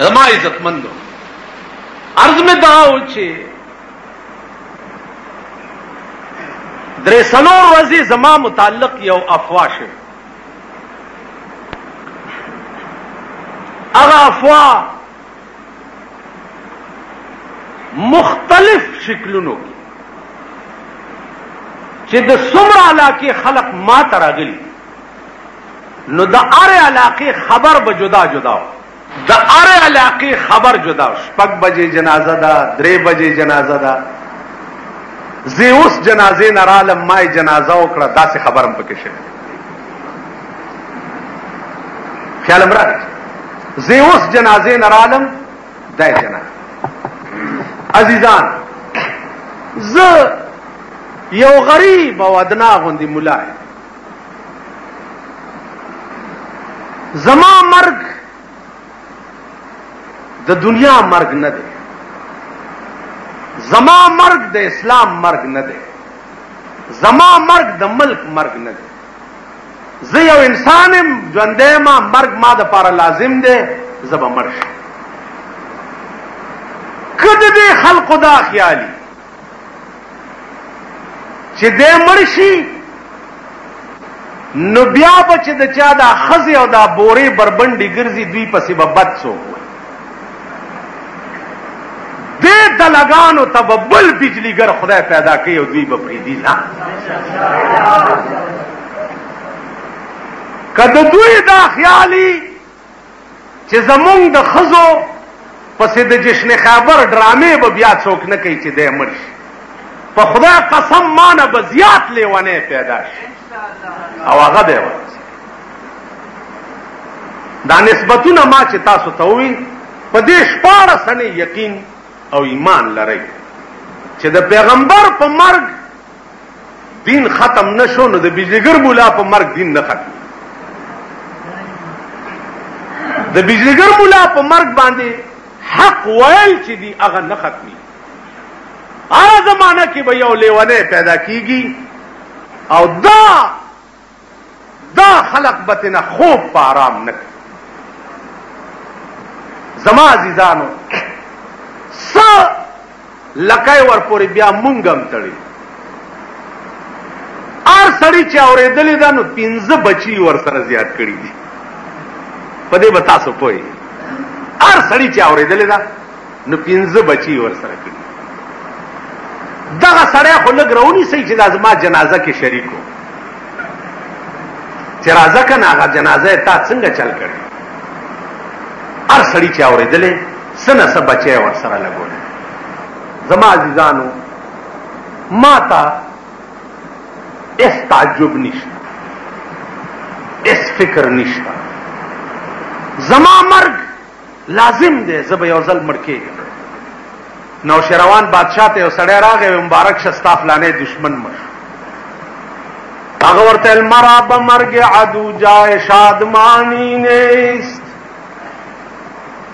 زما عزتمندو عرض مې دا و چې درې څلور ورځې زما متعلق یو افوا شوه هغه افوا مختلف شکلونو کې چې د څومره علاقې خلق ما ته راغلي نو د اره علاقې خبر به جدا جدا و د اره علاقې خبر جدا و شپږ بجې جنازه ده درې بجې جنازه ده زه اوس جنازې نه رالم ما جنازه وکړه داسې خبر هم پکې شوی خیال هم راغی زه اوس جنازې نه رالم دا جنازه عزیزان زه یو غریب او ادنا غوندي مولا زما مرګ د دنیا مرګ نه دی زما مرګ د اسلام مرګ نه دی زما مرګ د ملک مرګ نه دی زه یو انسان يم ژوندې ما مرګ ما د پاره لازم دی زبا مرګ کده دې خلق دا خیالي چې دی مړ شي نو بیا به چې د چا دا ښځې او دا بورې بربنډې ګرځي دوی پسې به بد څوک وي دې دلګانو ته به بل بجلیګر خدای پیدا کوي او دوی به پرېږدي نه که د دوی دا خیالي چې زمونږ د ښځو پسې د جشن خیبر ډرامې به بیا څوک نه کوي چې دی مړ شي په خدای قسم مانه به زیات لیونی پیدا شي او هغه به دا نسبتونه ما چې تاسو ته وي په دې شپاره سنې یقین او ایمان لرئ چې د پیغمبر په مرګ دین ختم نشو نو د بجلیګر مولا په مرګ دین نه ختم د بجلیګر مولا په مرګ باندې حق ویل چې دی هغه نه ختمي هغه زمانہ کې به یو لیونه پیدا کیږي او دا دا خلق به تینا خوب په آرام نکړي زما عزیزانو س لکای ور پورې بیا مونږم تړي ار سړی چې اورېدلې ده نو پنځه بچي ور سره زیات کړي دي په دې به تاسو پوهیږئ ار سړی چې اورېدلې ده نو پنځه بچي یې ورسره کړي. دغه سړی خو لږ راونیسئ چې دا زما جنازه کې شریک و چې راځه که نه هغه جنازه یې تا څنګه چل کړې هر سړي چې اورېدلی څه نه څه بچی یې ورسره لګولی زما عزیزانو ما ته هېڅ تعجب نشته هېڅ فکر نشته زما مرګ لازم دی زه به یو ځل مړ کېږم نوشیروان بادشاه ته یو سړی راغی وی مبارک شه ستا فلانی دشمن مړ هغه ورته المرا به مرګ عدو جای شادمانی نیست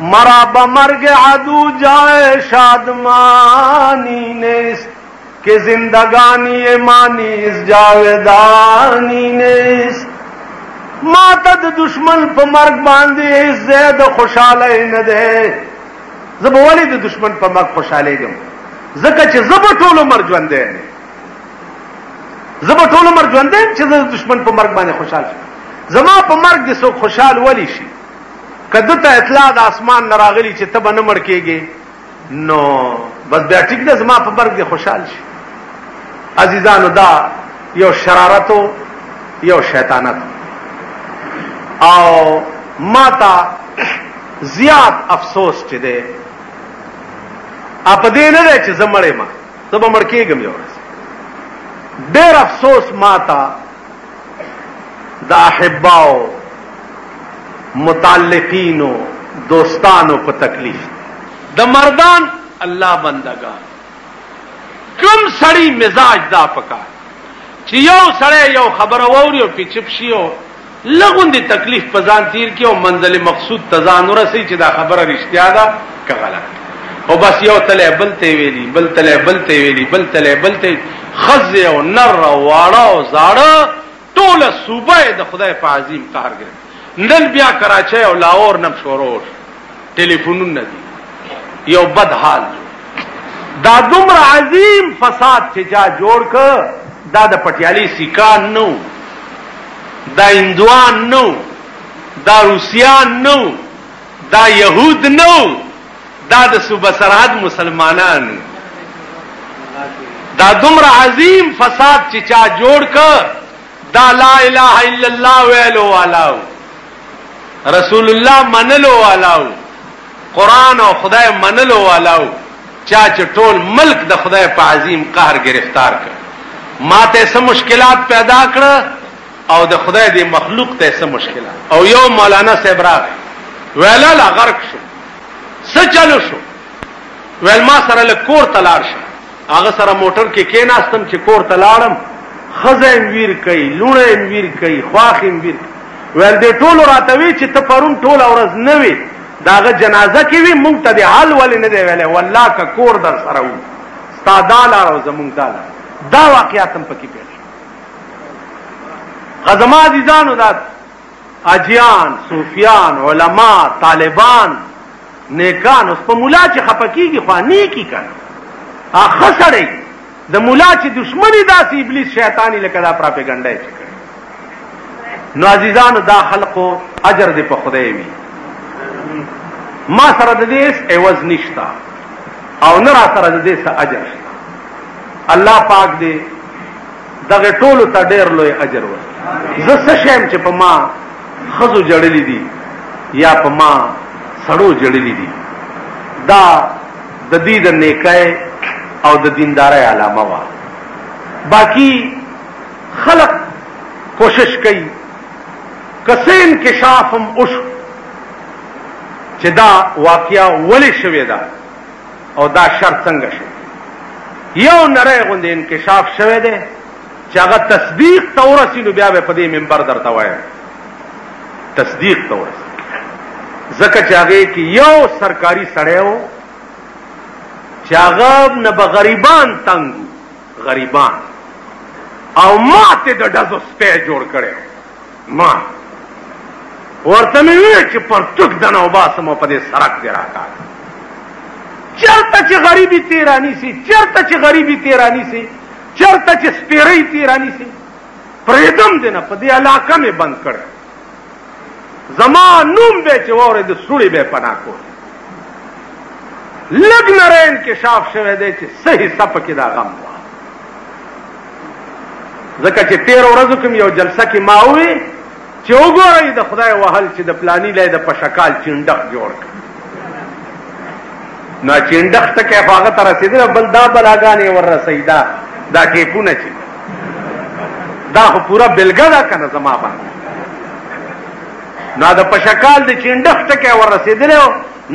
مرا به مرګ عدو جای شادمانی نیست که زندگانی ما نیز جاودانی نیست ما ته د دشمن په مرګ باندې زید خوشاله نه ده زه به ولې د دشمن په مرګ خوشاله یم ځکه چې زه به ټول عمر ژوند دی زه به ټول عمر ژوند دی چې زه د دشمن په مرګ باندې خوشاله شم زما په مرګ دې څوک خوشاله ولی شي کده ته اطلاع د اسمان نه راغلی چې ته به نه مړ کېږي نو بس بیا ټیک ده زما په برګ دې خوشحال شي عزیزانو دا یو شرارت او یو شیطانت او ما تا زیات افسوس چې ده اپ دې نه ده چې زمړې ما ته به مړ کېږم یو ډېر افسوس ما تا د احباو متعلقینو دوستانو په تکلیف د مردان الله بندگان کم سړی مزاج دا پکا چې یو سړی یو خبره ووري او پیچپ شي او لغون دي تکلیف په ځان تیر کې او منزل مقصود ته ځان ورسي چې دا خبره رښتیا ده که غلط او بس یو تله بل ته ویلی بل تله بل ته ویلی بل تله بل ته خزه او نر او واړه او زاړه ټول صوبه د خدای په عظیم قهر ګرځي نن بیا کراچۍ او لاهور نم شروع ټلیفونونه دي یو بد حال دا دومره عظیم فساد چې جا جوړ ک دا د پټیالي سیکان نو دا هندوان نو دا روسیان نو دا یهود نه وو دا د صوبه سرحد مسلمانان وو. دا دومره عظیم فساد چې چا جوړ ک دا لا اله الا الله ویلو والا وو. رسول الله منلو والا وو. قران او خدای منلو والا وو. چا چې ټول ملک د خدای په عظیم قهر گرفتار کړ ماته سم مشکلات پیدا کړ او د خدای دې مخلوق ته څه مشکله او یو مولانا صاحب راغی ویل لا غرق شو څه چلو شو ویل ما سره له کور ته لاړ شه هغه سره موټر کې کېناستم چې کور ته لاړم ښځه یې ویر کوي لوڼه یې ویر کوي خواښ یې ویر ویل دې ټولو راته وی چې ته پرون ټوله ورځ نه وې د هغه جنازه کې وي مونږ ته دې حال ولې نه دی ویلی والله که کور در سره وو ستا دا لار او زمونږ دا لار دا واقعات هم پکې پېښ زما عزیزانو دا اجیان صوفیان علما طالبان نیکان اوس په مولا چې خپکیږي خو نیکی کنه اخه سړی د مولا چې دشمنی داسې ابلیس شیطانی لکه دا پراپګاندا یې کوي نو عزیزانو دا خلقو اجر دې په خدای وي ما سره د دې اس عوض نشتا او نه را سره د دې څه اجر شته الله پاک دې دغه ټولو ته ډېر لوی اجر ورکړي زه څه شی یم چې په ما ښځو جړلي دي یا په ما سړو جړلي دي دا د دې د نیکۍ او د دیندارۍ علامه وه باقی خلق کوشش کوي کسه انکشاف هم اوش چې دا واقعیا ولې شوې ده او دا شر څنګه شو؟ یو نری غوندې انکشاف شوی دی چې هغه تصدیق ته ورسي نو بیا به په دې منبر درته وایم تصدیق ته ورسي ځکه چې هغه کې یو سرکاري سړی و چې هغه نه به غریبان تنګ غریبان او ماته د ډزو سپه جوړ کړي ما ورته مې وویل چې پرتوګ د نه وباسم او په دې سرک دې راکاږه چېرته چې غریبي تېراني سي چېرته چې غریبي تېراني سي چېرته چې سپېرۍ تېراني سي پرېږدم دې نه په دې علاقه مې بند کړ زما نوم به چې واورې د سوړي به پناه کول لږ نری انکشاف شوی دی چې صحیح سپه کې دا غم وه ځکه چې تېرو ورځو کې مې یو جلسه کې ما ووې چې وګورئ د خدای وهل چې د پلاني لای د پشکال چینډخ جوړ کړ نو چینډخ ته کې هغه ته رسېدل بل دا بلاګانې ور رسېد دا دا ټیپونه چې دا خو پورا بلګه دا کنه زما باندې نو دا پشکال د چینډخ ته کې ور رسېدل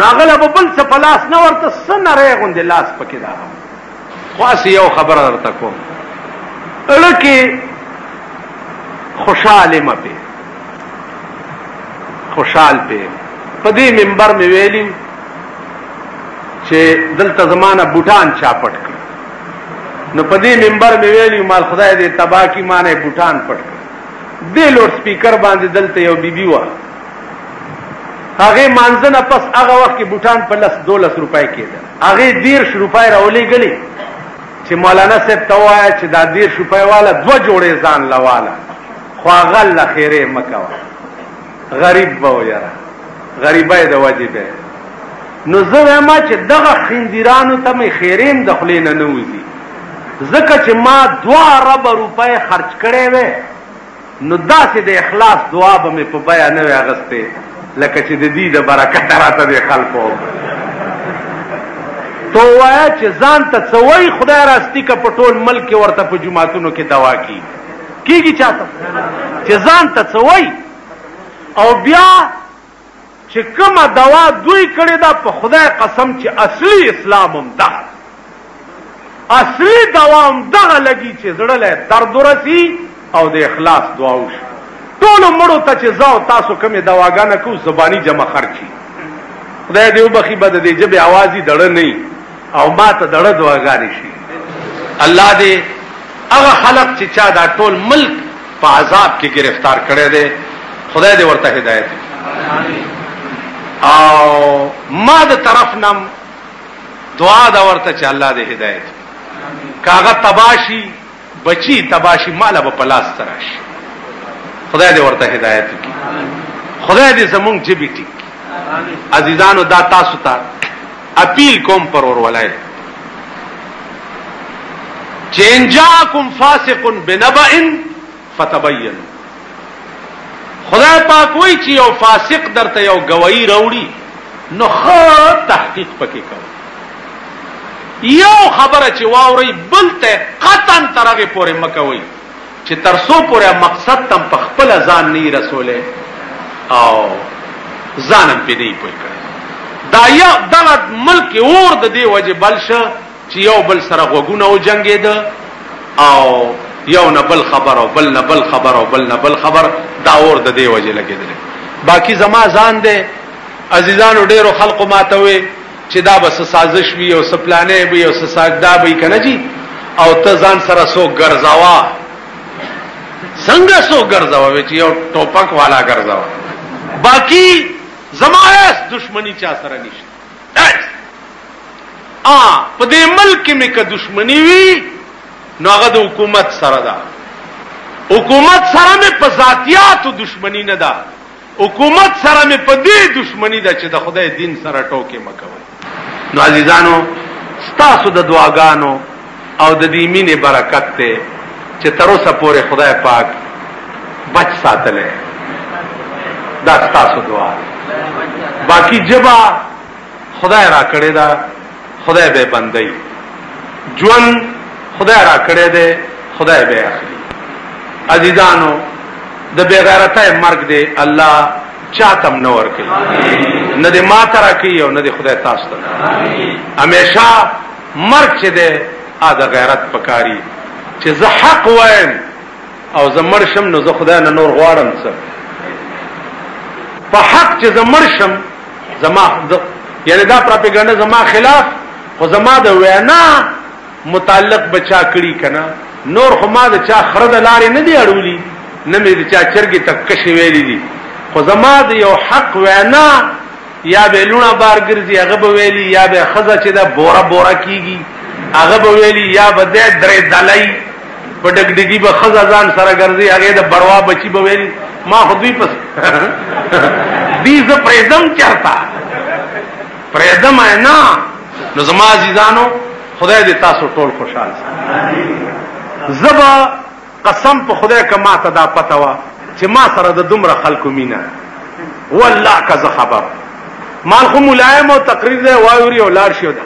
ناغله بل څه پلاس نه ورته سنره غوندې لاس پکې دا خو اسی یو خبر درته کوم اړکی خوشاله مپه خوشحال په په دې منبر مې ویلی چې دلته زمانہ بوټان چا پټ کړ نو په دې منبر مې ویلی مال خدای دې تبا کی معنی بوټان پټ کړ دې لوډ سپیکر باندې دلته یو بیبي و هغه مانځنه پس هغه وخت کې بوټان په لس دولس روپۍ کېده هغې دېرش روپۍ راولېږلې چې مولانا صاحب ته ووایه چې دا دېرش روپۍ واله دوه جوړې ځان له واله خو هغه له خیرې مه کوه غریب به و یاره غریبۍ د وجې به نو زه وایم چې دغه خندیرانو ته مې خیریم د خولې نه نه وځي ځکه چې ما دوه اربه روپۍ خرچ کړی وی نو داسې د اخلاص دعا به مې په بیه نه وی اغستې لکه چې د دي د برکته راته دې خلکو تو وایا چې ځان ته څه وای خدای راستی که په ټول ملک کې ورته په جماعتونو کې دوا کی کیږي چاته چې ځان ته څه وای او بیا چې کومه دوا دوی کړې ده په خدای قسم چې اصلي اسلام هم دغه اصلي دوا هم دغه لګي چې زړه له درد ورسي او د اخلاص دعا وشي ټولو مړو ته چې زه او تاسو کومې دواګانې کوو زباني جمع خرچي خدای دې وبخي بد دې جبې اوازي دړه نه او ماته دړه دعاګانې شي الله دې هغه خلق چې چا دا ټول ملک په عذاب کې گرفتار کړی دی خدای دې ورته هدایت او ما د طرف نم دعا دا ورته چې الله دې هدایت کاغه تباشي بچی تباه شی ماله به په لاس څه راشی خدای دی ورته هدایت وکړي خدای دی زمونږ جبی ټیک کړي عزیزانو دا تاسو ته اپیل کوم پر ورولای چینجاکم فاسقن بنبئن فتبینوا خدای پاک وایي چې یو فاسق درته یو ګواهي راوړي نو ښه تحقیق پکې کوئ. یو خبره چې واورئ بل ته قطعا تر هغې پورې مه کوئ چې تر څو پورې مقصد ته هم په خپله ځان نه یي رسولی او ځان هم پرې نه یي پوه کړی. دا یو دغه ملک اور د دې وجې بل شه چې یو بل سره غوږونه وجنګېده او یو نه بل خبر او بل نه بل خبر او بل نه بل خبر دا اور د دې وجې لګېدلی باقی زما ځان دی عزیزانو ډېرو خلقو ما ته وې چې دا به څه سازش وي او څه پلانې وي او څه ساجدا وي که نه جي او ته ځان سره څوک ګرځوه څنګه څوک ګرځوه چې یو ټوپک والا ګرځوه باقی زما هیڅ دشمني چا سره نشته اچ ا په دې ملک کې مې که دښمني وي نو هغه د حکومت سره ده حکومت سره مې په ذاتیاتو دښمني نه ده حکومت سره مې په دې دښمني ده چې د خدای دین سره ټوکې مکوي نو عزیزانو ستاسو د دعاګانو او د دې مینې برکت دی چې تر اوسه پورې خدای پاک بچ ساتلی دا ستاسو دعا باقی جبا خدای را کړی دا خدای به بندي ژوند خدای را کړی دی خدای به اخلي عزیزانو د بیغیرته مرګ دی الله چاتم نه ور کوي نه د ما تر کوي او نه د خدای تاسو ته همیشه مرګ چې دی هغه د غیرت په کار وي چې زه حق وایم او زه مړ شم نو زه خدای نه نور غواړم څه په حق چې زه مړ شم زما یعنی دا پروپاګاندا زما خلاف خو زما د وینا متعلق بچا کړی کنه نور خو ما د چا خرد لارې نه دی اړولی نه مې د چا چرګې تک کښې ویلې دي خو زما د یو حق وینا یا به لونه بار ګرځي هغه به ویلي یا به خزه چې دا بوره بوره کیږي هغه به ویلي یا به د درې دلای په ډګډګي به خزه ځان سره ګرځي هغه د بروا بچي به ویلي ما خو دوی پس دې ز پرېدم چرتا پرېدم نه نو زما عزیزانو خدای دې تاسو ټول خوشاله زبا قسم په خدای که ماته دا پته وه چې ما سره د دومره خلکو مینه ده والله که زه خبر مال خو ملایم او تقریر دی واوري او لار شي ده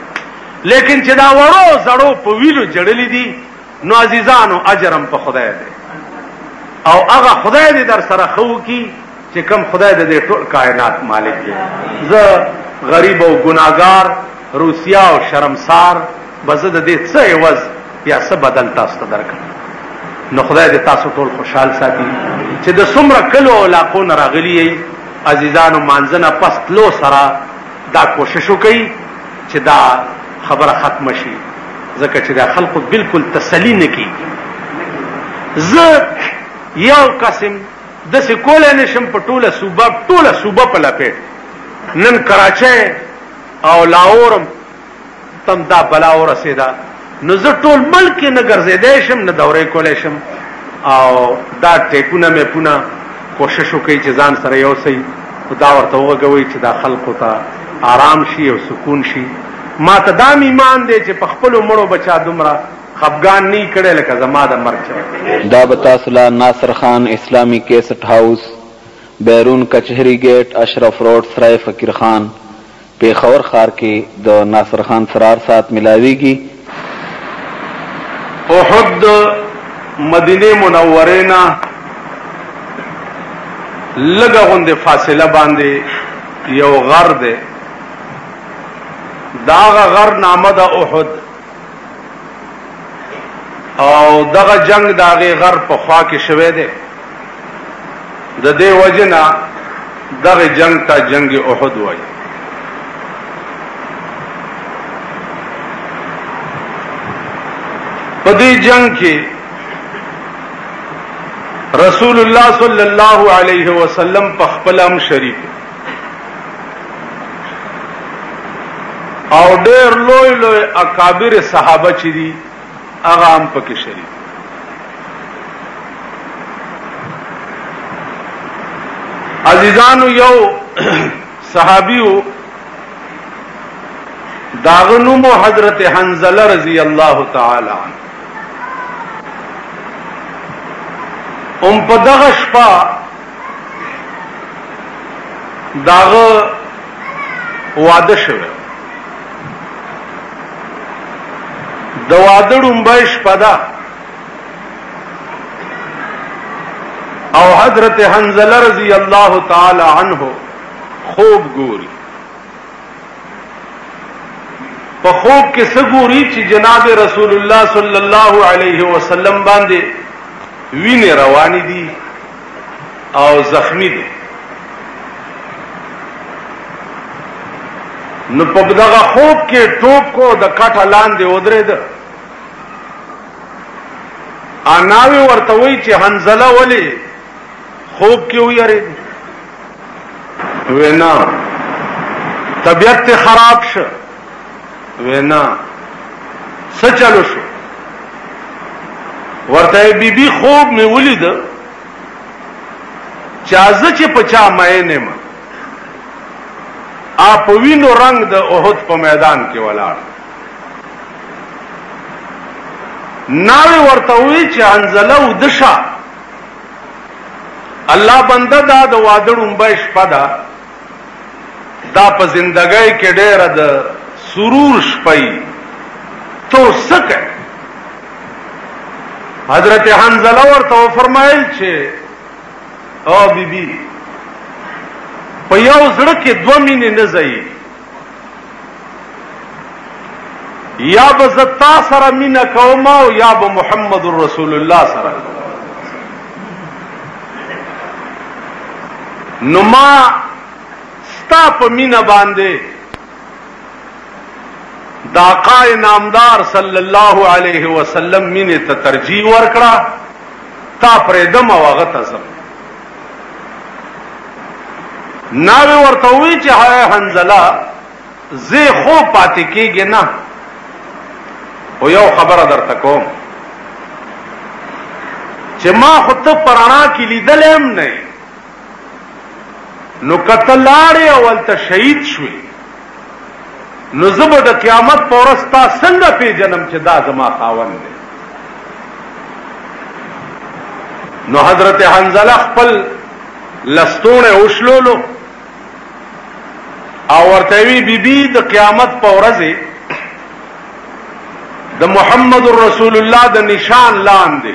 لیکن چې دا ورو زړو په ویلو جړلې دي نو عزیزانو اجرم په خدای دی او هغه خدای دې در سره خو کی چې کوم خدای د دې ټول کاینات مالک دی، زه غریب او ګناهګار، روسیا او شرمسار به زه د دې څه عوض یا څه بدل تاسو ته درکړم؟ نو خدای دې تاسو ټول خوشحال ساتي چې د څومره کلو او علاقو نه راغلي یئ، عزیزانو مانځه نه پس تلو سره دا کوشش وکړئ چې دا خبره ختمه شي، ځکه چې دا خلکو بالکل تسلي نه کېږي. زه یو کس یم. داسې کولای نه شم په ټوله صوبه ټوله صوبه په لپېټ نن کراچۍ او لاهورم تم دا بلا ورسېده نو زه ټول ملک کې نه ګرځېدای شم نه دورې کولای شم او دا ټیپونه مې پونه کوشش وکړي چې ځان سره یو سي خو دا ورته وغږوي چې دا خلکو ته آرام شي او سکون شي ما ته دا ایمان دی چې په خپلو مړو بچا دومره خفګان نی کړی لکه زما د مرګ چرته. دا به تاسو له ناصر خان اسلامي کیسټ هاوس، بیرون کچهري ګیټ، اشرف روډ، سرای فقیر خان، پېښور ښار کې د ناصر خان څرار ساعت ملاوېږي. احد د مدینې منورې نه لږه غوندې فاصله باندې یو غر دی، د هغه غر نامه ده احد. او دغه جنګ د هغې غر په خوا کې شوی دی د دې وجه نه دغه جنگ ته جنگ احد وای په دې جنگ کې رسول الله صلی الله علیه وسلم په خپل هم شریک او ډېر لوی لوی اکابر صحابه چې دي هغه هم پکې شریک عزیزانو یو صحابیو داغنوم حضرت حنزله رضی الله تعالی عنہ ام په دغه شپه د هغه واده شوی و. د واده ړومبی شپه ده او حضرت حنزله رضی الله تعالی عنه خوب ګوري په خوب کې څه ګوري چې جناب رسول الله صلی الله علیه وسلم باندې وینې روانې دي او زخمی دی نو په دغه خوب کې ټوپ کو د کټه لاندې ودرېد اناوی ورته وی چې حنزله ولی خوب کې ویری وینا طبیعت خراب شه وینا څه چلو شو ورته بی بی خوب می ولید چې از چې پچا مینه ما اپ وینو رنگ د احد په میدان کې ولاړ ناوی ورته وی چې انزله ودشا الله بنده دا د وادړ ومبای شپه ده دا په زندګۍ کې ډېره د سرور شپه وي، ته اوس څه کوې؟ حضرت حنظله ورته وفرمایل چې او بی بی په یو زړه کې دوه مینې نه ځایږي، یا به زه تا سره مینه کوم او یا به محمد رسول الله سره نو ما ستا په مینه باندې دا قای نامدار صلی الله علیه وسلم مینه ته ترجیح ورکړه تا پرې دم او غته زم ناوې ورته وی چې هاي حنزله زه خو پاتې کېږي نه او یو خبره درته کوم چې ما خو ته پرانا کې لیدلې هم نه نو کته لاړې او ولته شهید شوې نو زه به د قیامت په ورځ تا څنګه پیژنم چې دا زما خاوند دی نو حضرت حنزله خپل لستوڼه وشلولو او ورته وی بی بی د قیامت په ورځ د محمد رسول الله د نشان لاندې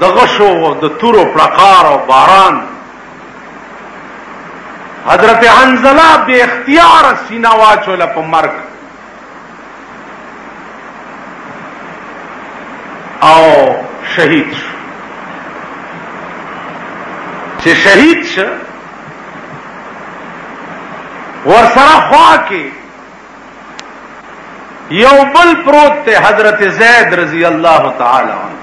د غشو او د تورو پړقار او باران حضرت حنزله بے اختیار سینه واچوله په مرګ او شهید شو چې شهید شو ورسره خوا کې یو بل پروت ته حضرت زید رضی الله تعالی عنہ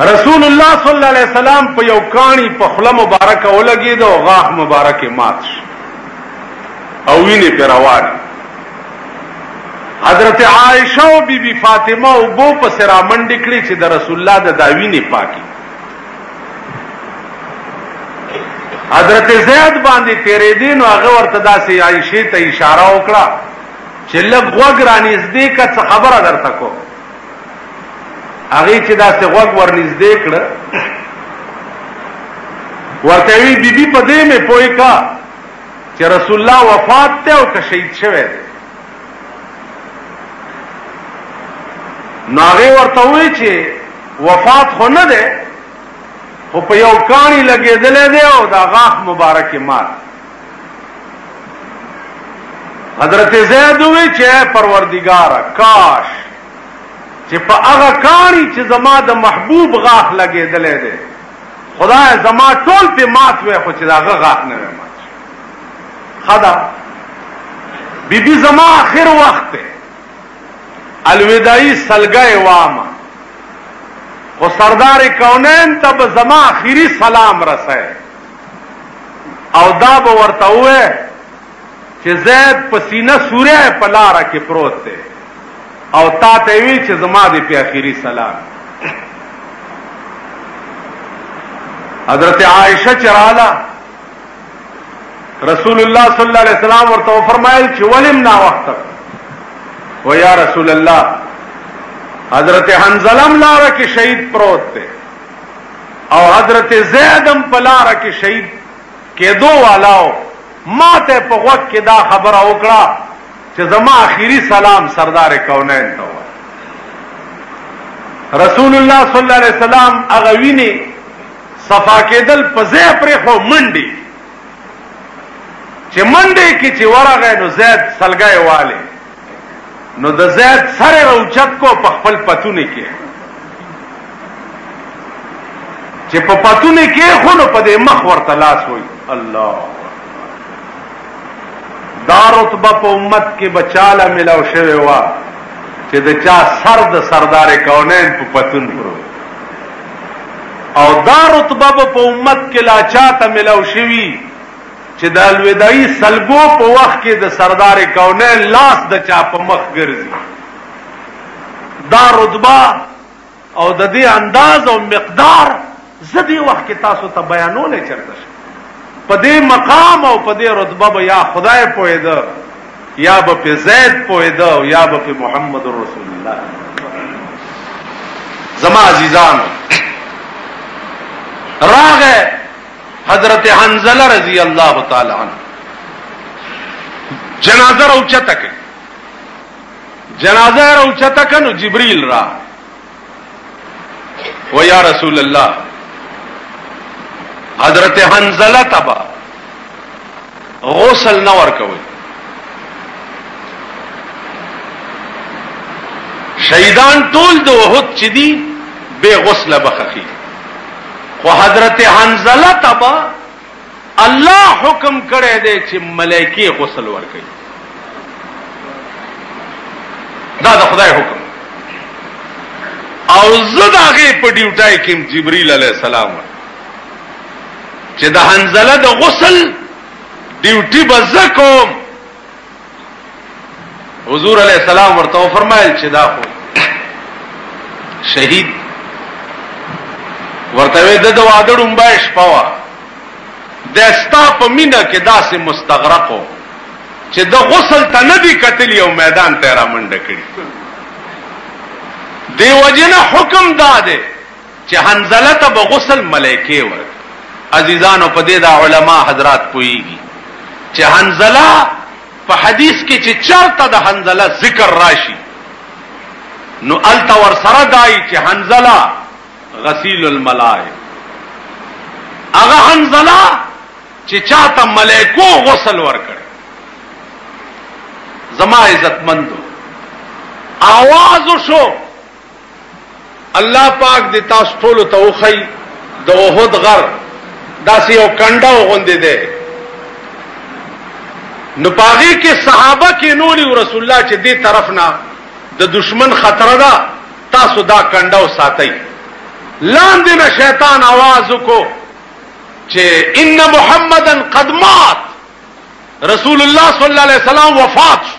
رسول الله صلی الله علیه وسلم په یو کانی په خله مبارک ولګید او غاښ مبارک مات شو او ویني پر روان حضرت عائشه او بی بی فاطمه او بو په سرا منډ کړی چې د رسول الله د داوینه پاکي حضرت زید باندې تیرېدې نو هغه ورته داسې عائشه ته اشاره وکړه چې لږ غوږ را نږدې که څه خبره درته کو هغه چې داسې غوږ ور نږدې کړه ورته وی بیبي په دې مې پوي کا چې رسول الله وفات ته او که شهید شوه نو هغې ورته وویل چې وفات خو نه دی خو په یو کاڼي لګېدلی دی او دا غاښ مبارک یې مات حضرت زید وی چې پروردگار کاش چې په هغه کاری چې زما د محبوب غاښ لګېدلې ده خدای زما ټول په مات وې خو چې دا غاښ نه خدا بی بی زما آخر وخت ته الوداعی سلګه وام خو سردار کونین ته به زما آخري سلام رسای او دا به ورته وې چې زید پسینه سوره په لار کې پروت دی او تا ته وی چې زما دې په آخري سلام حضرت عائشه چراله رسول الله صلی الله علیه وسلم ورته فرمایل چې ولیم نا وخت و یا رسول الله حضرت حنزلم لاره کې شهید پروت دی او حضرت زیدم په لاره کې شهید کېدو والاو ما ته په وخت کې دا خبره وکړه چې زما اخیری سلام سردار کونین ته رسول الله صلی الله علیه وسلم هغه ویني صفا کېدل په ځای پرېښو، منډې چې منډې کې چې ورغی نو زید سلګی والی نو د زید سر یې راوچت کو په خپل پتونې کې چې په پتونې کې خو نو په دې مخ ورته لاس وای الله دا رتبه په امت کې بچاله ملاو شوی و چې د چا سر د سردار کونین په پتون پرو او دا رتبه به په امت کې لا چا ته ملاو شوي چې د الوداعي سلګو په وخت کې د سردار کونه لاس د چا په مخ ګرځي دا رتبه او د دې انداز او مقدار زدي وخت کې تاسو ته بیانولې چرته په دې مقام او په دې رتبه بیا خدای پوهه ده یا به په زید پوهېده او یا به په محمد رسول الله. زما عزیزانو! راغی حضرت حنزله رضی الله تعالی عنه جنازه راوچته کړه جنازه راوچته کړه نو جبرئیل راغی و یا رسول الله حضرت حنزله تبا غسل نه ورکوي شهیدان ټول د وحد چې دي به غسل بخخي خو حضرت حنزله تبا الله حکم کړی دی چې ملائکه غسل ورکړي دا د خدای حکم او زه د هغې په ډیوټای کې جبريل عليه السلام چې د حنزله د غسل ډیوټي به زه کوم حضور علیہ السلام ورته فرمایل چې دا خو شهید ورته د د واده ډومبای شپه وا د ستا په مینا کې داسې مستغرقو چې د غسل ته نه دی کتلی او میدان ته را منډه کړی دی وجنه حکم داده چه حنظله ته به غسل ملائکه ورکړي عزیزانو په دې دا علماء حضرات پوهیږي چه حنظله په حدیث کې چه چرته د حنظله ذکر راشي نو الته ورسره دای چه حنظله غسیل الملائک هغه حنظله چه چاته ملائکو غسل ورکړي زما عزت مندو آواز شو الله پاک د تاسو ټولو ته وخی د احد غر داسې یو کنده وغوندې ده نو پاغي کې صحابه کې نوري رسول الله چې دې طرف نه د دشمن خطر ده تاسو دا کنده او ساتي لاندې نه شیطان आवाज وکړو چې ان محمدن قد مات رسول الله صلی الله علیه وسلم وفات شو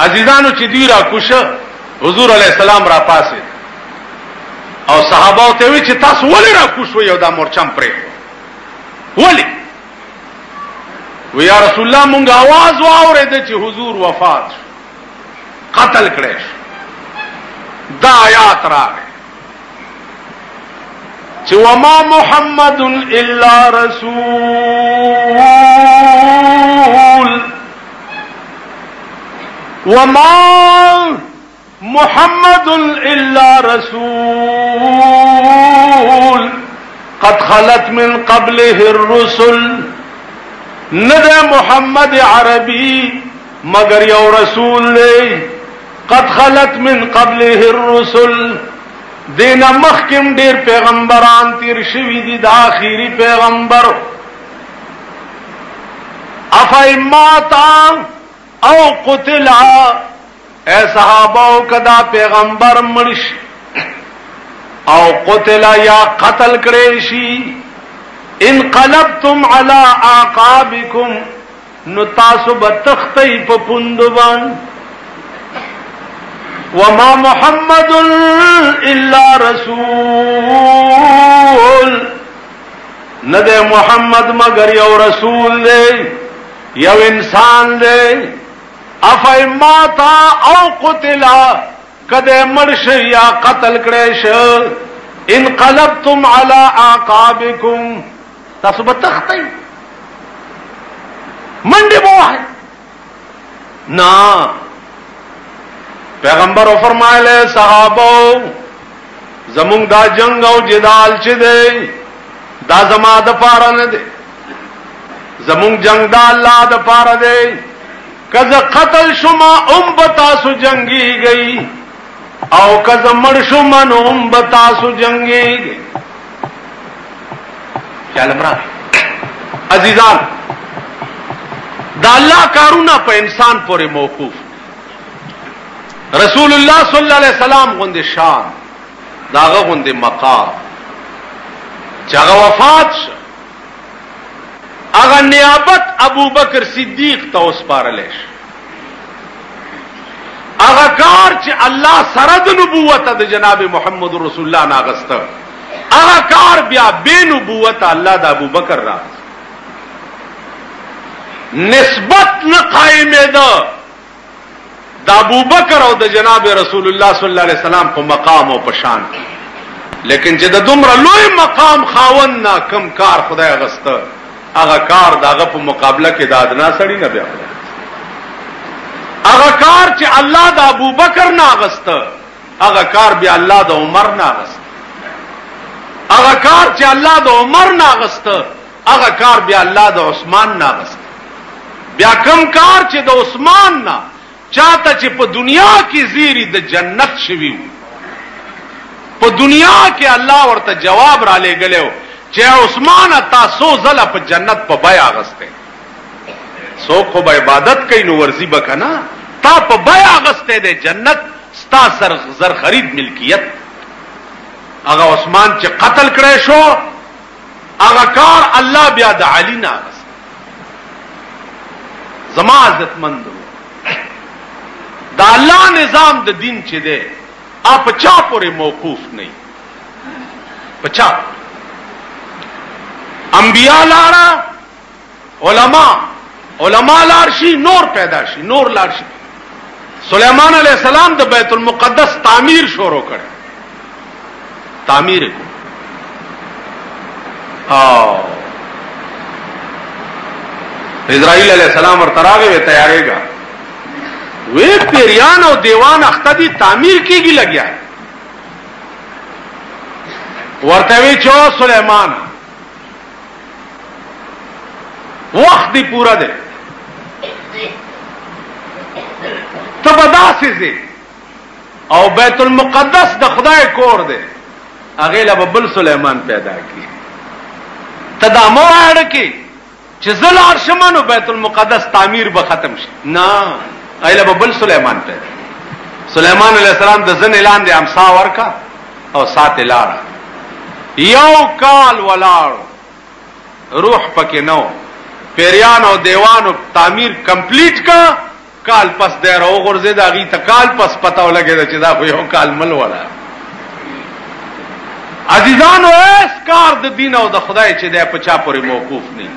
عزیزانو چې دوی را کوش حضور علی السلام را پاسه او صحابه او ته وی چې تاسو ولې را کوش یو دا مورچم پرې ولې و یا رسول الله مونږ आवाज واورید چې حضور وفات قتل کړي دا آیات راغی چې وما محمد الا رسول وما محمد الا رسول قد خلت من قبله الرسل ندى محمد عربي مگر یو رسول دی قد خلت من قبله الرسل دین مخکم ډیر پیغمبران تیر شوی دی دا اخیری پیغمبر افای ماتا او قتلا اے صحابه او کدا پیغمبر مرش او قتلا یا قتل کړي شي انقلبتم علی اعقابکم نو تاسو به تختئ په پوندو باندې وما محمد الا رسول نه ده محمد مگر یو رسول دی یو انسان دی افای ماتا او قتلا کده مرش یا قتل کړی شو انقلبتم علی اعقابکم تاسو به تختئ منډې به وهئ نه پیغمبر او فرمایله صحابه زمونږ دا جنگ او جدال چې دی دا زما د پاره نه دی زمونږ جنگ دا الله د پاره دی کزه قتل شما ام بتا سو جنگی گئی او کزه مړ شما نو ام بتا سو جنگی گئی عزیزان دا الله کارونه په انسان پورې موقوف رسول الله صلی الله علیه وسلم غوندې شان داغه غوندې مقام چې هغه وفات شو هغه نیابت ابوبکر صدیق ته وسپارل شو هغه کار چې الله سره د نبوت د جناب محمد رسول الله ناغسته هغه کار بیا بے نبوت الله د ابوبکر را نسبت نه قائمه ده د ابوبکر او د جناب رسول الله صلی الله علیه وسلم په مقام او پشان لیکن چې د دومره لوی مقام خاون نا کم کار خدای غسته هغه کار د هغه په مقابله کې د ادنا سړي نه بیا خدای اخیست. هغه کار چې الله د ابوبکر نه اخیست، هغه کار بیا الله د عمر نه اخیست. هغه کار چې الله د عمر نه اخیست، هغه کار بیا الله د عثمان نه اخیست. بیا کوم کار چې د عثمان نه چاته چې په دنیا کې زیری د جنت شوي وو، په دنیا کې الله ورته جواب رالېږلی و چې اې عثمانه! تا څو ځله په جنت په بیه اخیستی؟ څوک خو به عبادت کوي، نو ورځي به که نه؟ تا په بیه اخیستی دی جنت، ستا زرخرید ملکیت. هغه عثمان چې قتل کړای شو، هغه کار الله بیا د علی نه اغستی زما عزتمند ورور د الله نظام د دین چې دی ا په چا پورې موقوف نه په چا انبیا لاره علماء علماء لاړ شي نور پیدا شي نور لاړ شي سليمان عليه السلام د بیت المقدس تعمیر شروع کړ تعمیر کو او اسرائیل علیہ السلام ورته راغی وی تیارېګا وی پیریان او دیوان اخته دي تعمیر کیږي لګیا ورته وی چو سليمان وخت دی پورا دی ته به داسې ځې او بیت المقدس د خدای کور دی هغې له به بل سلیمان پیدا کی ته دا مور اړه کې چې زه لاړ شم نو بیت المقدس تعمیر به ختم شي نه ایله به بل سلیمان ته سلیمان علیه السلام د ځنې لاندې امسا ورکا او سات لار یو کال ولاړ روح پکې نو پیریان او دیوانو تعمیر کمپلیټ کا کال پس دی راو غورځید هغه ته کال پس پتاو لګیدا چې دا خو یو کال مل ولا عزیزانو اس کار د دین او د خدای چې د پچا پورې موقوف نه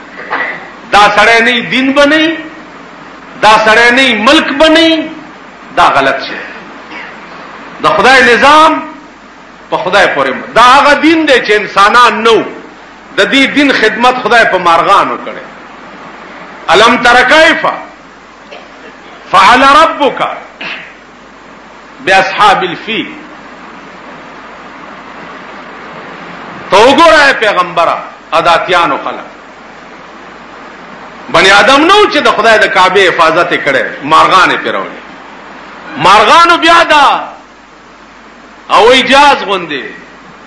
دا سړی نه دین بنئ دا سړی نه ملک بنئ دا غلط شي د خدای نظام په خدای پورې دا هغه دین دی چې انسانان نو د دې دین خدمت خدای په مارغانو کړي الم تر کیفا فعل ربک باصحاب الفیل تو ګوره پیغمبره اداتیانو خلک بنی آدم نو چې د خدای د کعبه حفاظت کړي مارغان پیرول مارغانو بیا دا او اعجاز غوندې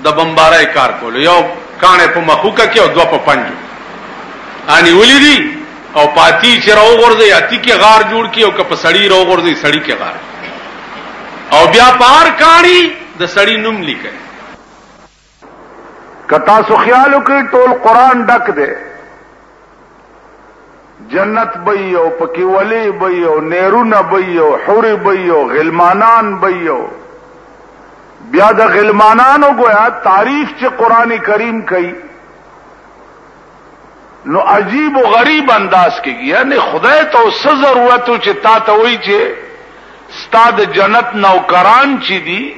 د بمبارۍ کار کولو، یو کاڼی په مښوکه کې او دوه په پنجو ا نیولي دي او په اتي چې راوغورځوي اتي کې غار جوړ کړي او که په سړي راوغورځوي سړي کې غار او بیا په هر کاڼي د سړي نوم لیکي. که تاسو خیال وکړئ ټول قرآن ډک دی جنت بی او پکی ولی بی او نیرون بی او حوری بی او غلمانان بی او بیا د غلمانانو گویا تعریف چې قران کریم کوي نو عجیب و غریب انداز کې یعنی خدای ته څه ضرورت چې تا ته وایي چې ستاد جنت نوکران چې دي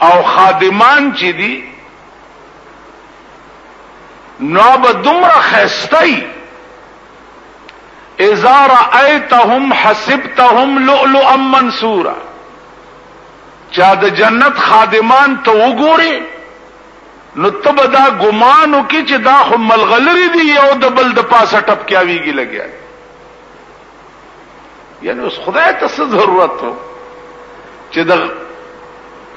او خادمان چی دی نو به دومره خسته ای اذا رأيتهم حسبتهم لؤلؤا منصورا چا د جنت خادمان ته وګوري نو ته به دا ګمان وکړي چې دا خو ملغلري دي یو د بل د پاسه ټپکیاویږي لګیا یعنی اوس خدای ته څه ضرورت و چې د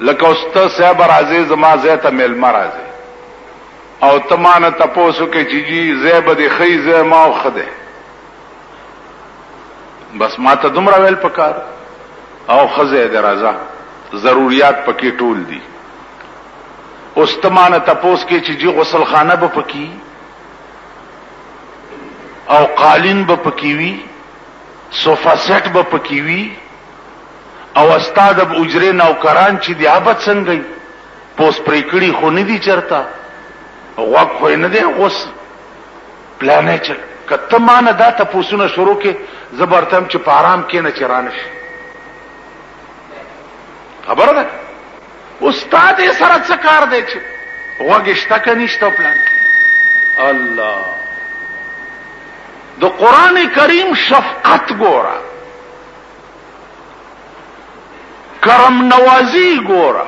لکه اوس ته صاحب راځې زما ځای ته میلمه راځې او ته ما نه تپوسو کې چې جی ځای به دې ښی ځای ما او ښه دی بس ما ته دومره ویل پکار او ښه ځای دی راځه ضروریات پکې ټول دي اوس ته ما نه تپوس کې چې جی غسل خانه به پکې او قالین به پکې وي صوفا سیټ به پکې وي او استاد اب اجره نوکران چې دی هغه څنګه پوس پرې کړی خو نه دي چرتا غوږ خو نه دی غوس پلانې چې کته مان دا ته پوسونه شروع کې زبرتم چې پارام کې نه چرانش خبر ده استاد یې سره څه کار دی چې غوږ شته که نشته پلان کې الله د قران کریم شفقت ګوره کرم نوازی ګوره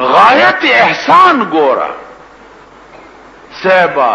غایت احسان ګوره سبا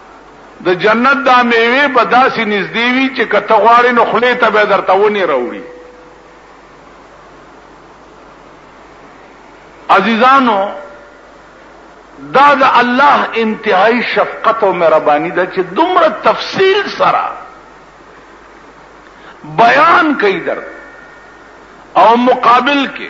د جنت دا مېوې به داسې نږدې وي چې که ته غواړې نو خولې ته به درته ونې راوړي عزیزانو دا د الله انتهایی شفقت او مهرباني ده چې دومره تفصیل سره بیان کوي در او مقابل کې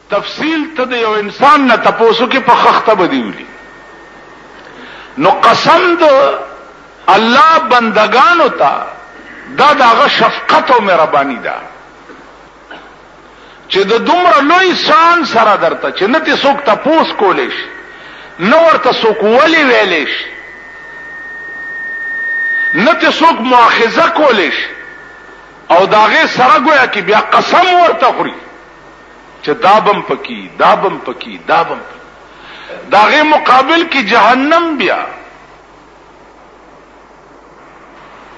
تفصیل ته د یو انسان نه تپوس وکړي په خښته به دې ولي نو قسم د الله بندګانو ته دا د هغه شفقت او مهرباني ده چې د دومره لوی شان سره درته چې نه ته څوک تپوس کولی شي نه ورته څوک ولې ویلی شي نه ته څوک مؤاخذه کولی شي او د هغې سره ګویا کې بیا قسم ورته خوري چه دا به هم پکی دا به هم پکی دا به هم پکی د هغې مقابل کې جهنم بیا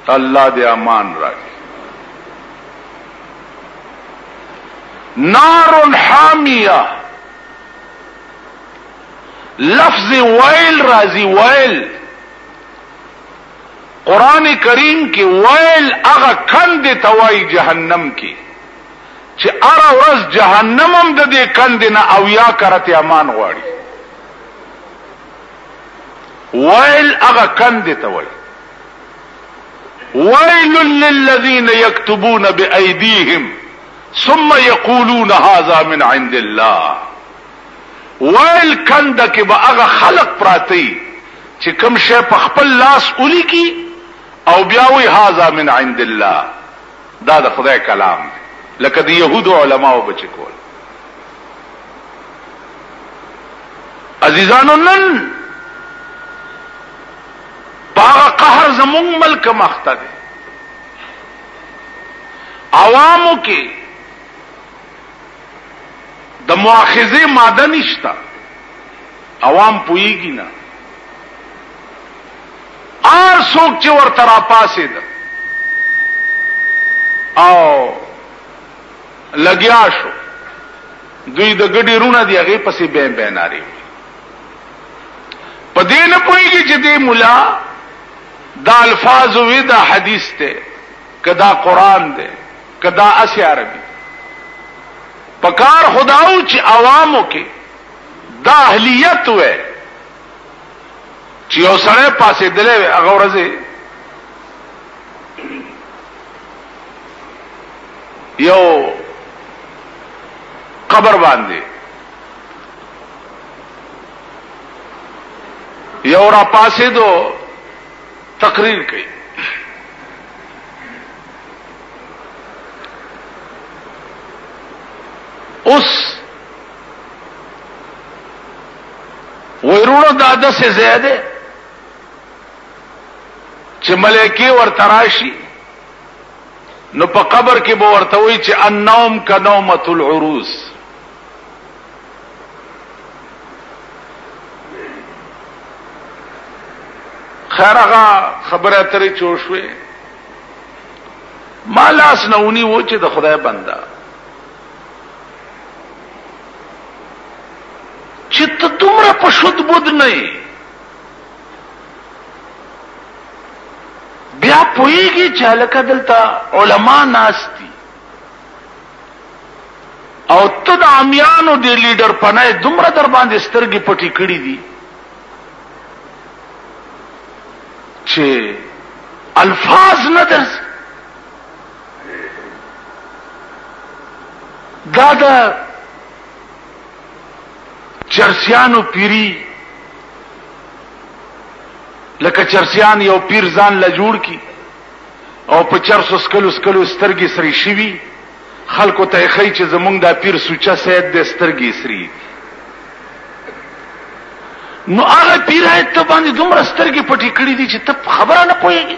الله دې امان راکړي نار حامیه لفظ ویل راضی ویل قران کریم کې ویل هغه کند توای جهنم کې چې هره ورځ جهنم هم د دې کندې نه اویا کرتې امان غواړي ویل هغه کندې ته وایي ويل للذين يكتبون بأيديهم ثم يقولون هذا من عند الله ويل کنده کې به هغه خلق پراتی چې کوم شی په خپل لاس ولي کی او بیا وی هاذا من عند الله دا د خدای کلام دی لکه د یهودو علماو به چې کول عزیزانو نن پاغه قهر زمون ملک مخته دی عوامو کې د مؤاخذه ماده نشتا عوام پویږي نه هر څوک چې ورته راپاڅېد او لګیا شو دوی د ګډي رونه دی هغه پسې بین بیناري په دې نه پوهیږي چې دې مولا دا الفاظ وی دا حدیث ته کدا قران دی کدا اسی عربي پکار خداو چې عوامو کې دا اهلیت وې چې یو سړی پاسې دلې هغه ورځې یو قبر باندې یو را پاسې دو تقریر کوي اوس وای رونو دا د څه ځای دی چې ملایکی ورته راشي نو په قبر کې به ورته وي چې النوم کنومت العروس خیرغه خبره اترې چوشوي ما لاس نونی و چې د خدای بندا چې ته دومره په شد بود نه بیا پوهیږي چې هلکه دلته علما ناست دي او ته د عامیانو د لیډر پنای دومره در باندې سترګې پټې کړې دي چې الفاظ نه درځي دا د چرسیانو پیری لکه چرسیان یو پیر ځان لا جوړ کی او په چرسو سکلو سکلو سترګې سری شوی خلکو ته خی چې زمونږ دا پیر سوچا سید د سترګې سری نو هغه پیرایت ته باندې دومره سترګې پټې کړې دي چې ته خبره نه پوهېږي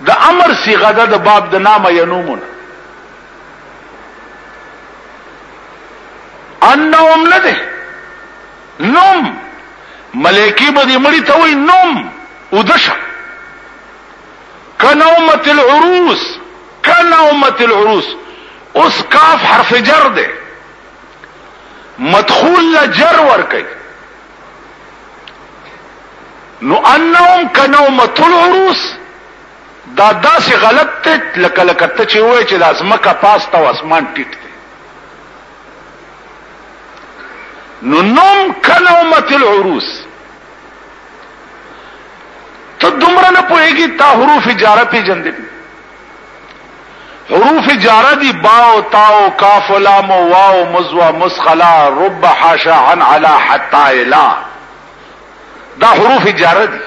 د امر صيغه ده د باب د نامه ينومون انهم نه ده نوم ملائکی به دې مړی ته وي نوم ودشه کنومت العروس کنومت العروس اوس کاف حرف جر ده مدخول لا جر ور کوي نو انهم کنومة العروس دا داسې غلط ته لکه لکه ته چې وای چې د ازمکه پاسته او اسمان ټیټ دی نو نوم کنومة العروس ته دومره نه پوهېږي تا حروف جاره پېژندې حروف جاره دی باو تاو کاف لام واو مزوا مسخلا رب حاشا عن علا حتا الا دا حروف جاره دی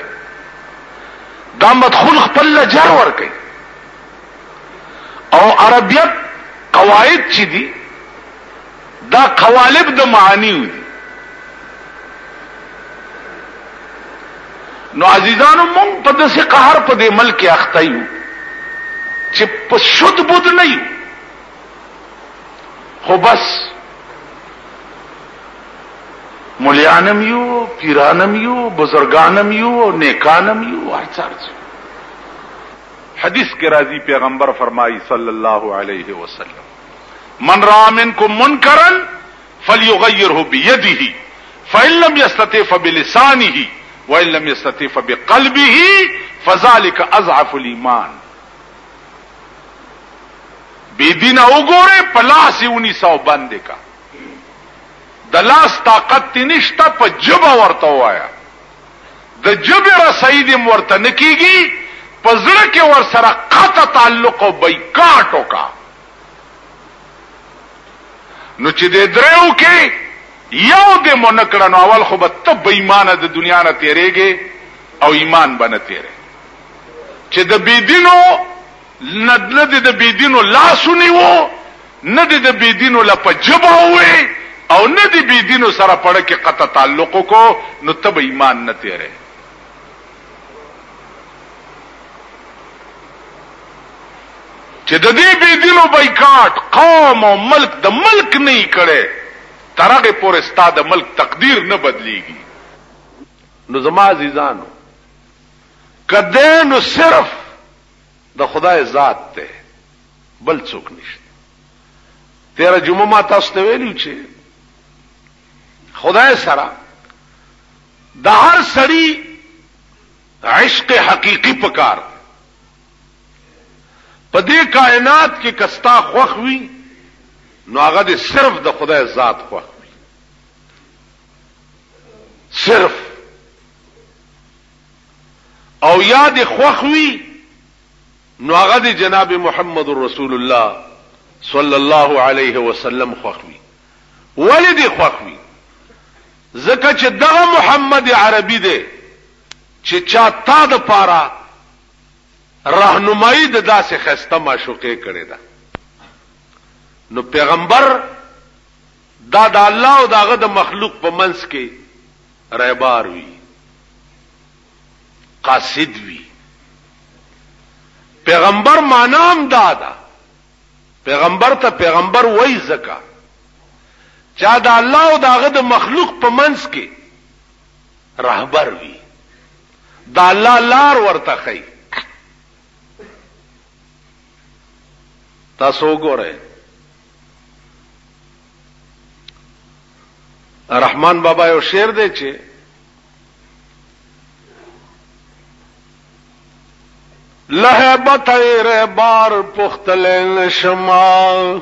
دا مدخول خپل جر ور کوي او عربیت قواعد چی دی دا قوالب د معانیو دي. نو عزیزانو مونږ په داسې قهر په دې ملک کې اخته یو چې په شد بد نه یو خو بس مليانم یو پیرانم یو بزرګانم یو او نیکانم یو هرڅارځ حدیث کې راځي پیغمبر فرمایي صلی الله علیه وسلم من را منکم منکرا فلیغیره بیده فان لم یستطع فبلسانه وان لم یستطع فبقلبه فذلک اضعف الايمان بی دین وګوره پلاس یونی سو باندې کا د لاس طاقت نشته په جبه ورته وایا د ژبې رسايي دې هم ورته نه کېږي، په زړه کې ورسره قطع تعلق او بایکاټ وکړه، نو چې دې درېیو کې یو دې هم ونه کړه، نو اول خو به ته بې ایمانه د دنیا نه تېرېږې او ایمان به نه تېرې، چې د بې دینو. نه دې د بېدینو لاس ونیوو، نه دې د بېدینو له په ژبه ووې او نه دې بېدینو سره په ړه کې قطع تعلق وکړو، نو ته به ایمان نه تېرې. چې د دې بېدینو بایکاټ قوم او ملک د ملک نه یي کړی، تر هغې پورې ستا د ملک تقدیر نه بدلېږي. نو زما عزیزانو! که دی نو صرف. د خدای ذات دی بل څوک نشته تیر جمعه ما تاسو ته ویلو چې خدای سره د هر سړی عشق حقيقي پکار په دې کائنات کې کستا خوخ وي نو هغه دې صرف د خدای ذات خوخ وي صرف او یا د خوخ وی نو هغه د جناب محمد رسول الله صلی الله علیه وسلم خوخ وی ولې د خوخ وی زکه چې دغه محمد عربي دی چې چا تا د پاره راهنمایي د داسې خسته معشوقې کړې ده نو پیغمبر دا د الله او د هغه د مخلوق په منځ کې رهبار وي، قاصد وي. پیغمبر معنا هم دا ده، پیغمبر ته پیغمبر وایي ځکه چا د الله او د هغه د مخلوق په منځ کې رهبر وي، د الله لار ورته ښيي. تاسو وګورئ رحمان بابا یو شعر دی چې له بتای ر بار پختلین شما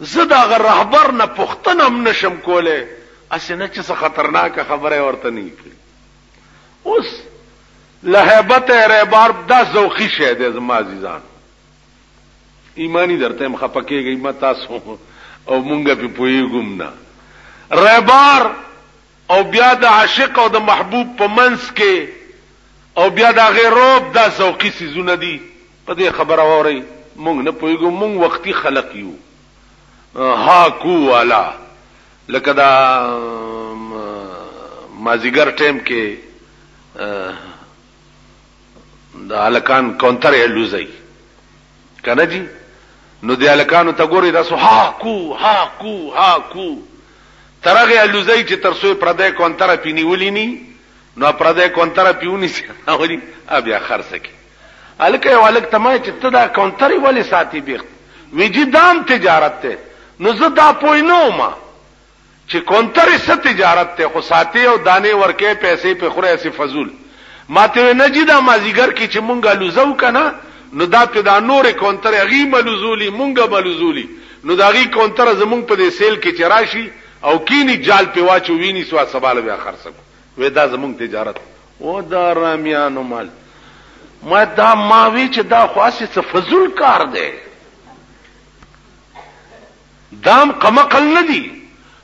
زه د هغه رهبر نه پوښتنه هم نه شم کولی، هسې نه چې څه خطرناکه خبره یې ورته نه وي کړې. اوس له هیبته رهبر دا ذوقي شی دی زما عزیزان، ایماني درته یم خفه کېږئ مه تاسو او مونږ پې پوهېږو هم نه. رهبر او بیا د عاشق او د محبوب په منځ کې او بیا د هغې روب دا ذوقي څیزونه دي په دې خبره اورئ مونږ نه پوهیږو مونږ وختي خلق یو ها کو والا لکه دا مازیګر ټیم کې د الکان کونتر الوزي کنه جی نو د الکانو ته ګوري تاسو ها کو ها کو ها کو ترغه الوزي چې ترسوې پردې کونتر پینیولینی نو پردې کونتر پیونی سي اولی بیا خرڅ کی هلکه یو هلک ته مه چې ته دا کونترې ولې ساتي بیخت وی جی دام تجارت ته نو زه دا پوی نه وم چې کونترې څه تجارت ته خو ساتي او دانې ورکې پیسې په خوره سي فضول ماته نه جی دا مازیګر کې چې مونږه لوزو کنه نو دا په دا نورې کونترې غي ملوزولي مونږه ملوزولي نو دا غي کونتر زمونږ په دې سیل کې چراشي او کینی جال په واچو ویني سوا سوال بیا خرڅ کو وې دا زموږ تجارت و دا رامیانو مال ما دا ما وی چې دا خو اسی څه فضل کار دی دام قمقل نه دی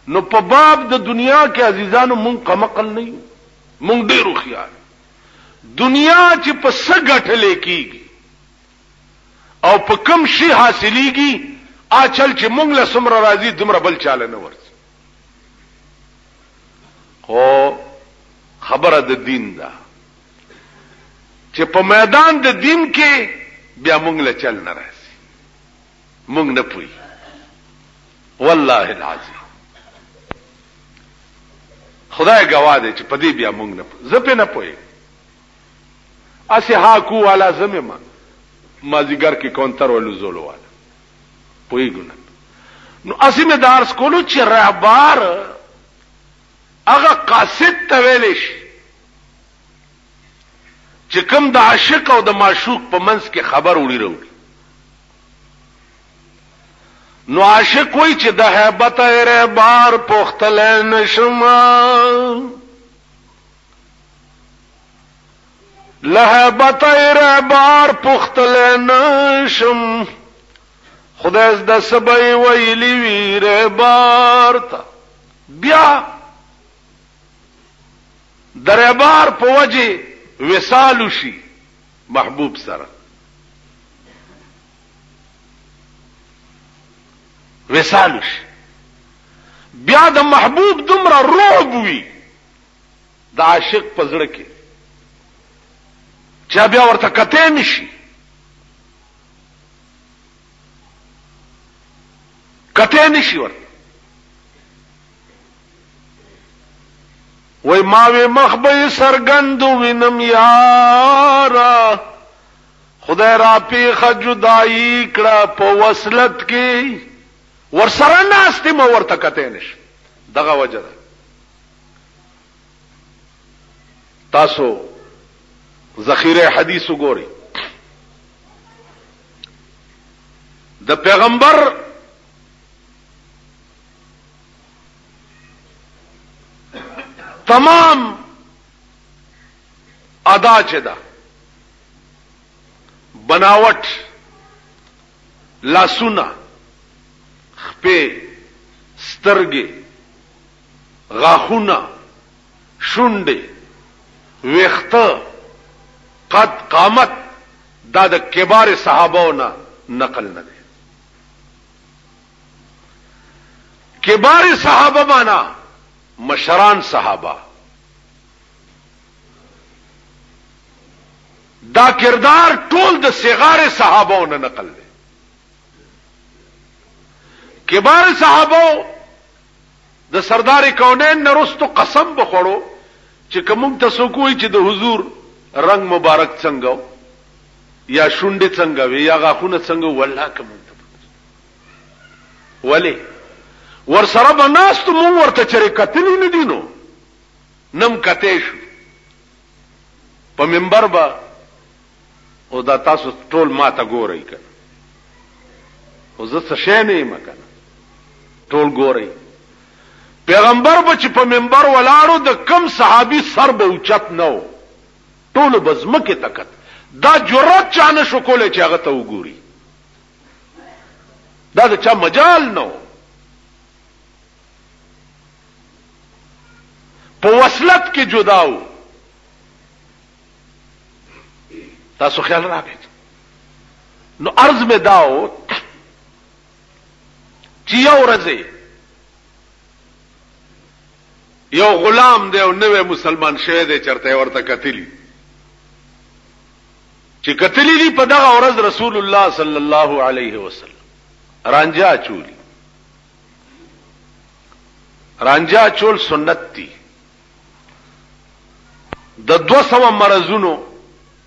نو په باب د دنیا کې عزیزانو مونږ قمقل نه یو مونږ ډیرو خيار دنیا چې په سګټ لیکيږي او په کم شي حاصلېږي اچل چې مونږ له سمره راضي دمر بل چاله نه ورځي خو خبره د دین ده چې په میدان د دین کې بیا مونږ له چل نه راځي مونږ نه پوي والله العظیم خدای گواه دی چې په دې بیا مونږ نه زه په نه پوي اسه ها کو والا زمه ما مازیګر کې کونتر ولو زولو والا پوهیږو نه نو اسی مې دارس کولو چې رهبار هغه قاصد ته ویل شي چې کوم د عاشق او د معشوق په منځ کې خبر وړي وروړي نو عاشق وای چې د هیبت رهبار پختل نشم له هیبته یې رهبار پوښتلی نه شم، خدای زده څه به یې ویلي وي رهبار ته. بیا د رهبار په وجې وصال وشي محبوب سره. وصال وشي. بیا د محبوب دومره رعب وي د عاشق په زړه کې چا بیا ورته کته نشي کته نشي ورته وای ما وی مخ به سرګند وینم یارا خدای را پیخ جدائی کړه په وصلت کې ورسره ناستې مو ورته کته نش دغه وجه ده تاسو ذخیره حدیث وګورئ د پیغمبر تمام ادا چې دا بناوټ لاسونه خپې سترګې غاښونه، شونډې، وېښته، قد قامت دا د کبار صحابو نه نقل نه دی کبار صحابه معنا مشران صحابه دا کردار ټول د صغار صحابه نه نقل دی کبار صحابه د سردار کونین نه وروسته قسم به خوړو چې که موږ ته څوک ووایي چې د حضور رنګ مبارک څنګه و یا شونډې څنګه وې یا غاښونه څنګه وو والله که موږ ته ولې ورسره به ناستو موږ ورته چېرې کتلي نه دي نو نم کتی شو په منبر به اوس دا تاسو ټول ما ته ګورئ که نه اوس زه څه شی نه یم که نه ټول ګورئ پیغمبر به چې په منبر ولاړو د کم صحابي سر به اوچت نه و ټولو به ځمکې ته کت دا جرت چا نه شو کولی چې هغه ته وګوري دا د چا مجال نه و په وصلت کې جدا و تاسو خیال راغی نو ارز می داو چې یو ورځ یو غلام دی او نوې مسلمان شوی دی چرته ورته کتلی چې کتلی دی په دغه ورځ رسول الله صلی الله علیه وسلم رانجا چولی رانجا چول سنت دی د دوه سوه مرضونو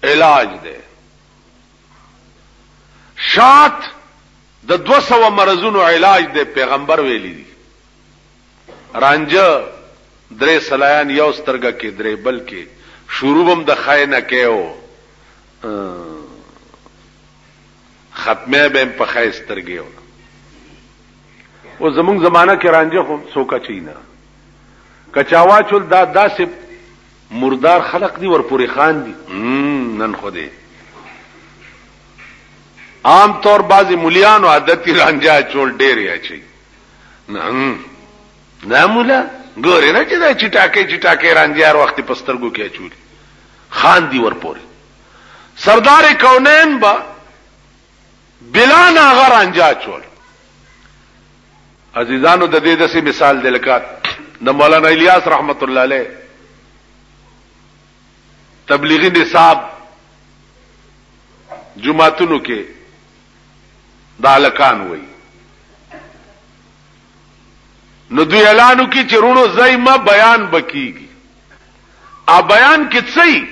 علاج دی شات د دوه سوه مرضونو علاج دی پیغمبر ویلی دی رانجه درې سلایان یو سترګه کې درې بل کې شروبم د خاینه کېو ختمه به په خای سترګې و او زمونږ زمانہ کې رانجه خو څوک چینه کچاواچول دا داسې مردار خلق دي ورپورې خان دي نن خو دی عام طور بعضی مليانو عادت رانجا چول ډېر یا چي نه نه مولا ګورې نه چې دا چټاکې چټاکې رانجار وخت پسترګو کې چول خان دی ورپورې سردار کونین با بلان هغه رانجا چول عزیزانو د دې داسې مثال دی لکه د مولانا الیاس رحمت الله علیه تبلیغی نصاب جمعتونو کې دالکان وای نو دوی اعلانو کې چرونو زایمه بیان بکیږي ا بیان کې څه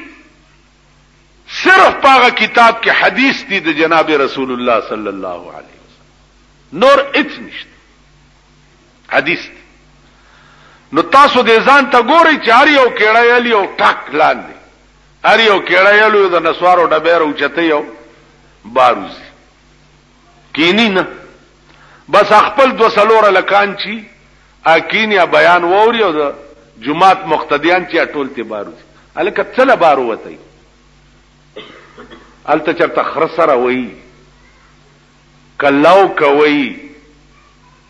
صرف په هغه کتاب کې حدیث دي د جناب رسول الله صلی الله علیه وسلم نور هیڅ نشته حدیث دي نو تاسو دې ځان ته ګورئ چې هر یو کېړه یې یو ټاک لاندې هر یو کېړه یې لوی د نسوارو ډبې راوچته یو باروزي کینی نه بس خپل دو سلور لکان چی اکینی یا بیان واوری او د جماعت مقتدیان چی ټول ته بارو سی الکه څه له بارو وتی الته چرته خر سره وای کلاو کوي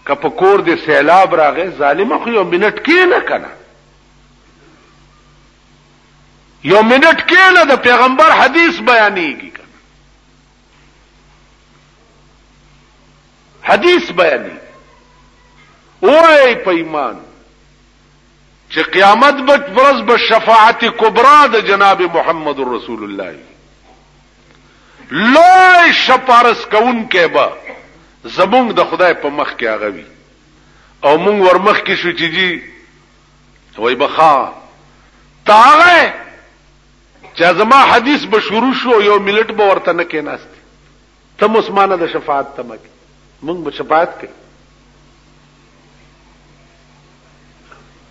کپ کور دې سیلاب راغې ظالم خو یو منټ کې نه کنه یو منټ کې نه د پیغمبر حدیث بیانېږي حدیث بیانیږي وایي په ایمان چې قیامت به ورځ به شفاعت کبرا د جناب محمد رسول الله لوی شپارس کون کې به زمونږ د خدای په مخ کې هغه وي او مونږ ورمخ کې شو چې جی وای بخا تاغه چې زما حدیث به شروع شو یو ملټ به ورته نه کېناست ته هم اوس مانه د شفاعت تمه کې موږ به شفاعت کوي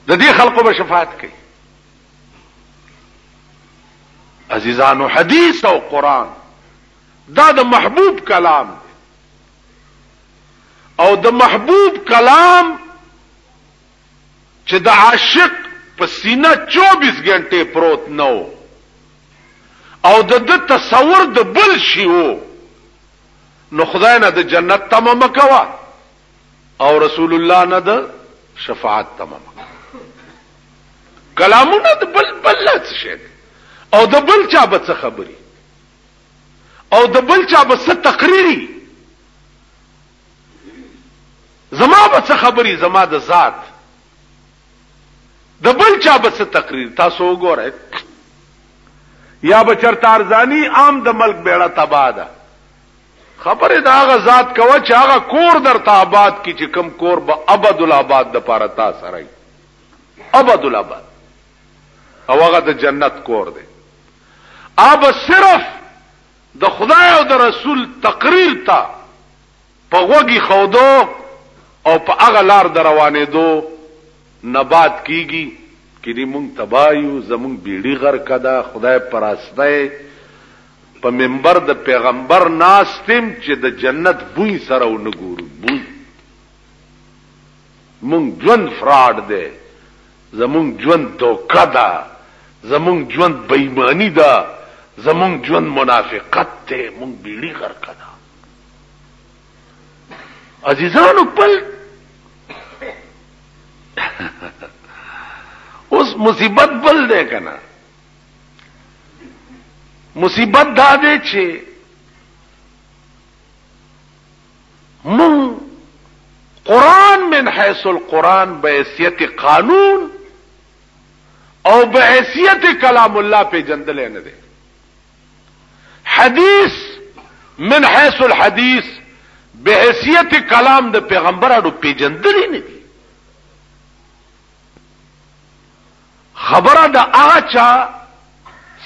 د دې خلقو به شفاعت کوي عزیزانو حدیث او قران دا د محبوب کلام دی او د محبوب کلام چې د عاشق په سینه چوبیس ګنټې پروت نه و او د د تصور د بل شي وو نو خدای نه د جنت تمه مکوا او رسول الله نه د شفاعت تمه مکوا کلامونه د بل بل لاڅ شي او د بل چا به څه خبري او د بل چا به څه تقریری زما به څه خبري زما د ذات د بل چا به څه تقریر تاسو وګورئ یا به چرته ارزانی عام د ملک بیړه تبا ده خبره دا غ ذات کوه چې هغه کور در ته آباد کی چې کم کور به ابد الاباد د پاره تا سره ابد الاباد او هغه د جنت کور دی اب صرف د خدای او د رسول تقریر ته په غوږ ایښودو او په هغه لار د روانېدو نه باد کېږي، کېني موږ تباه یو، زموږ بېړي غرقه ده، خدای پراستی په منبر د پیغمبر ناست یم چې د جنت بوی سره ونه ګورو، بوی. زمونږ ژوند فراډ دی زمونږ ژوند دوکه ده زمونږ ژوند بې ایماني ده زمونږ ژوند منافقت دی مونږ بیړي غرقه ده عزیزانو پل اوس مصیبت بل دی کنه مصیبت دا دی چې مونږ قرآن من حیث القرآن بحیثیت قانون او بحیثیت کلام الله پی جندل نه دی حدیث من حیث الحدیث بحیثیت کلام د پیغمبرانو پی جندل نه دی خبره د هغه چا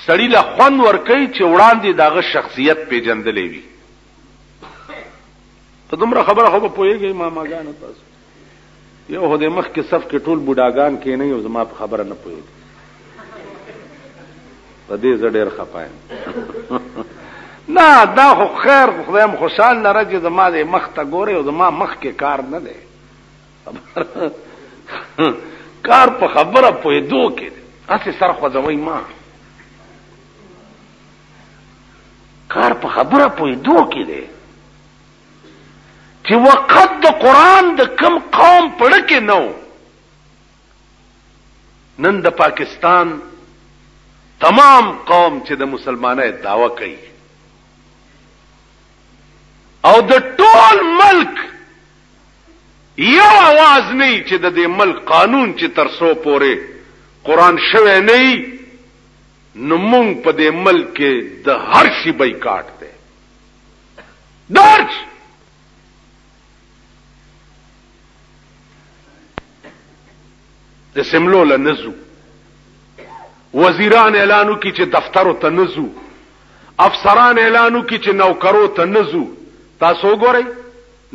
سړی له خوند ورکي چې وړاندې دغه شخصیت پیجندلې وي ته دومره خبره خو په پوهېږئ ماماګانو تاسو یو خو د مخکې صف کې ټول بوډاګان کېنئ او زما په خبره نه پوهېږي په دې زه ډېر خپه یم نه دا خو خیر خو خدای م خوشحال لره چې زما د مخ ته ګورئ او زما مخ کې کار نه دی کار په خبره پوهېدو کې دی هسې سر خوځوئ ما کار په خبره پوهېدو کې دی چې وقت د قرآن د کم قوم پړه کې نه نن د پاکستان تمام قوم چې د مسلمانۍ داوا کوي او د ټول ملک یو आवाज نه چې د دې ملک قانون چې تر سو پورې قران شوه نه نو مونږ په دې ملک کې د هر شي بایکاټ دی دارچ د سملو لنزو وزیران اعلانو کی چې دفترو ته نزو افسران اعلانو کی چې نوکرو ته نزو تاسو ګورئ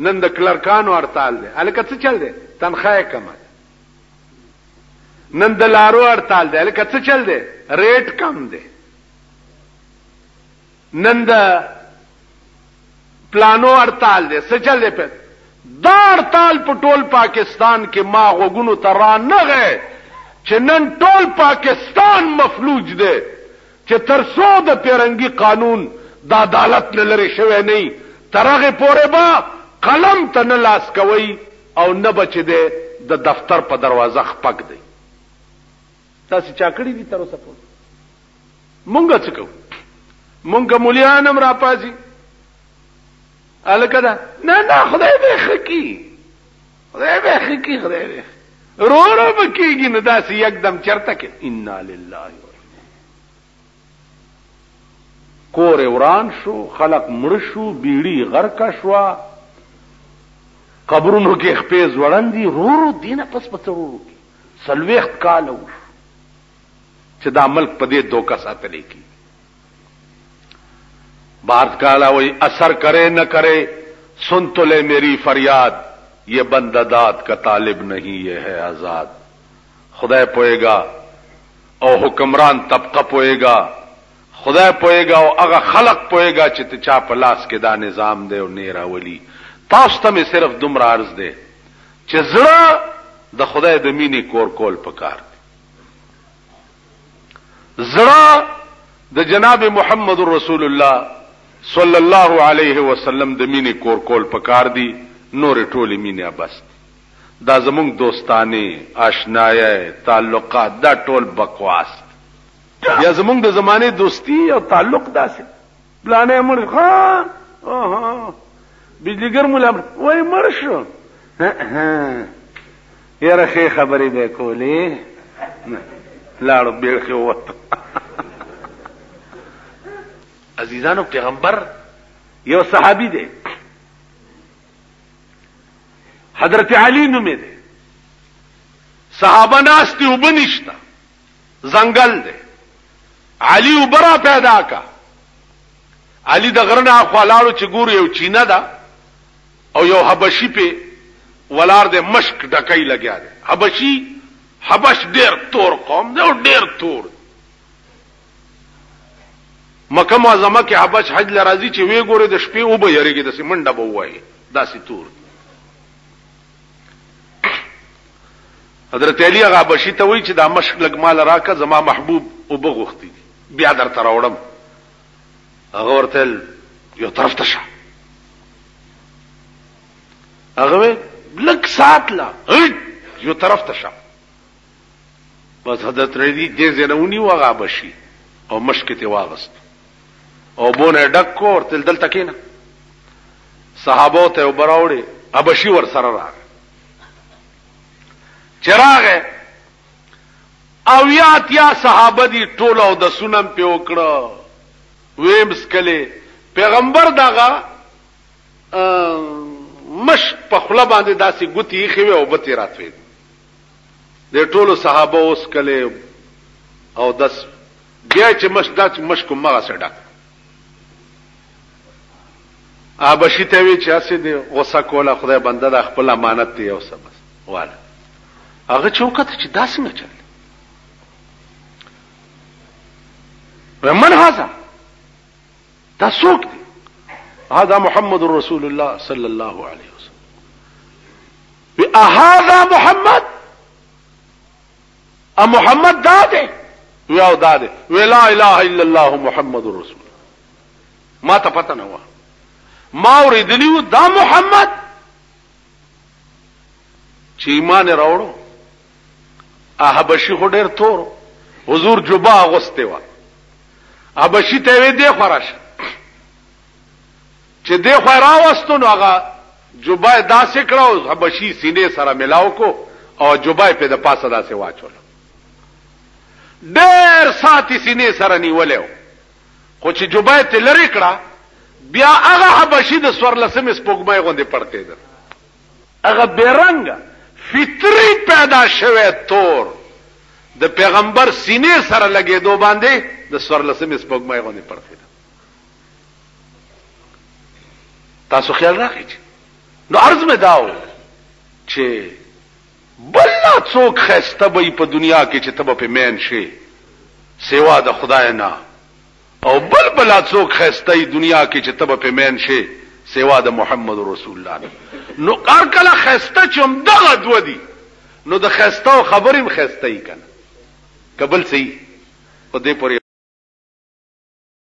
نن د کلرکانو هړتال دی الکه څه چل دی تنخواه کمه نن د لارو هړتال دی لکه څه چل دی ریټ کم دی نن د پلانو هړتال دی څه چل دی په دا هړتال په ټول پاکستان کې ما غوګونو ته را نه غه چې نن ټول پاکستان مفلوج دی چې تر څو د پیرنګي قانون د عدالت نه لري شوی نه ترغه پورې با قلم ته نه لاس کوي او نه به چې دی د دفتر په دروازه خپګ دی تاسې چا کړي دي تر اوسه پورې مونږ څه کوو مونږ مليان هم راپاسي الکه دا نه نه خدای به خکی خدای به خکی خدای به رو رو بکیږي نه داسې یکدم چرته کې ان لله کور یې وران شو، خلک مړه شو، بیړي یې غرقه شوه، قبرونو کې خپې ځوړندي، رورو دې نه پس په څرورو کې څلوېښت کاله وشو چې دا ملک په دې دوکه ساتلی کی بارت کالا وی اثر کرے نہ کرے سن تو لے میری فریاد یہ بندہ داد کا طالب نہیں یہ ہے آزاد خدای پوهېږه او حکمران طبقه پوهېږه، خدای پوهېږه او هغه خلق پوهېږه چې د چا په لاس کې دا نظام دی او نۀ راولي. تاسو ته مې صرف دومره عرض دی چې زړۀ د خدای د مينې کور کول پکار دي. زړۀ د جناب محمد رسول الله صلی الله علیه وسلم د مينې کور کول پکار دي، نورې ټولې مينې بس دي. دا زموږ دوستانه، آشنایه، تعلقات دا ټول بکواس دی. بیا زموږ د زمانې دوستي او تعلق داسې دی. پلانی مړ شو، خان، اها، بجلیګر ملا مړ شو، وایي مړ شو، اها، یاره ښې خبرې به یې کولې، نه، لاړو بیړخې ووتو. عزیزانو! پیغمبر یو صحابي دی. حضرت علی نومې دی صحابه ناس دی وبنشتا زنګل دی علی وبرا پیدا کا علی د غرنه خلاړو چې ګور یو چینه ده او یو حبشي په ولار د مشک ډکای لګیا دی حبشي حبش ډیر تور قوم دی او ډیر تور مکه معظمه کې حبش حج لرازي چې وی ګوره د شپې او به یریږي د سیمنډه به وایي داسې تور حضرت علی هغه بشی ته وی چې دا مشک لګ مال راکه زما محبوب او بغوختی بیا در تر وړم هغه ورته یو طرف ته شه هغه لک سات لا یو طرف ته شه بس حضرت ریدی دې ځای نه ونیو هغه حبشي او مشک یې ترې واخیست او اوبو نه یې ډک کړو ورته ویل دلته کښېنه صحابو ته یې اوبه راوړې حبشي ورسره راغی چې راغی اویا اتیا صحابه دي ټول اودسونه مې پرې وکړه ویې مس کړې پیغمبر دغه مشک په خوله باندې داسې ګوتې ایښې وې اوبه ترې راتوېدې دی ټولو صحابه اوس کله او دس بیا چې مش دا چې مش کوم مغه سره ډک ابشی ته وی چې اسې دی غوسه کوله خدای بنده د خپل امانت دی او سبس واله هغه چوکت چې دا څنګه چل ومن هذا دا څوک دی هذا محمد رسول الله صلی الله علیه وی اهذا محمد ا محمد دا دی وی او دا دی وی لا اله الا الله محمد رسول ما ته پته نه و ما اوریدلیو دا محمد چې ایمان راوړو احبشي خو ډیر تور حضور جوبا غوسته و ابشي ته وی دی خراش چې دی خوا یې راوستو نو هغه جبه یې داسې کړه او حبشي سینې سره ملاو کو او جبه یې په د پاسه داسې واچوله ډېر ساعت یې سینې سره نیولی خو چې جبه یې ترې لرې کړه بیا هغه حبشي د څوارلسمې سپوږمۍ غوندې پړقېده هغه بېرنګه فطري پیدا شوی تور د پیغمبر سینې سره لګېدو باندې د څوارلسمې سپوږمۍ غوندې پړقېده تاسو خیال راغی چې نو عرض مې داو چې بل څوک خسته به په دنیا کې چې تبه په مین شي سیوا د خدای نه او بل بل څوک خسته دنیا کې چې تبه په مین شي سیوا د محمد رسول الله نه نو کار کله خسته چې هم دغه دو دي نو د خسته او خبرې هم خسته یې کنه قبل سي په دې پورې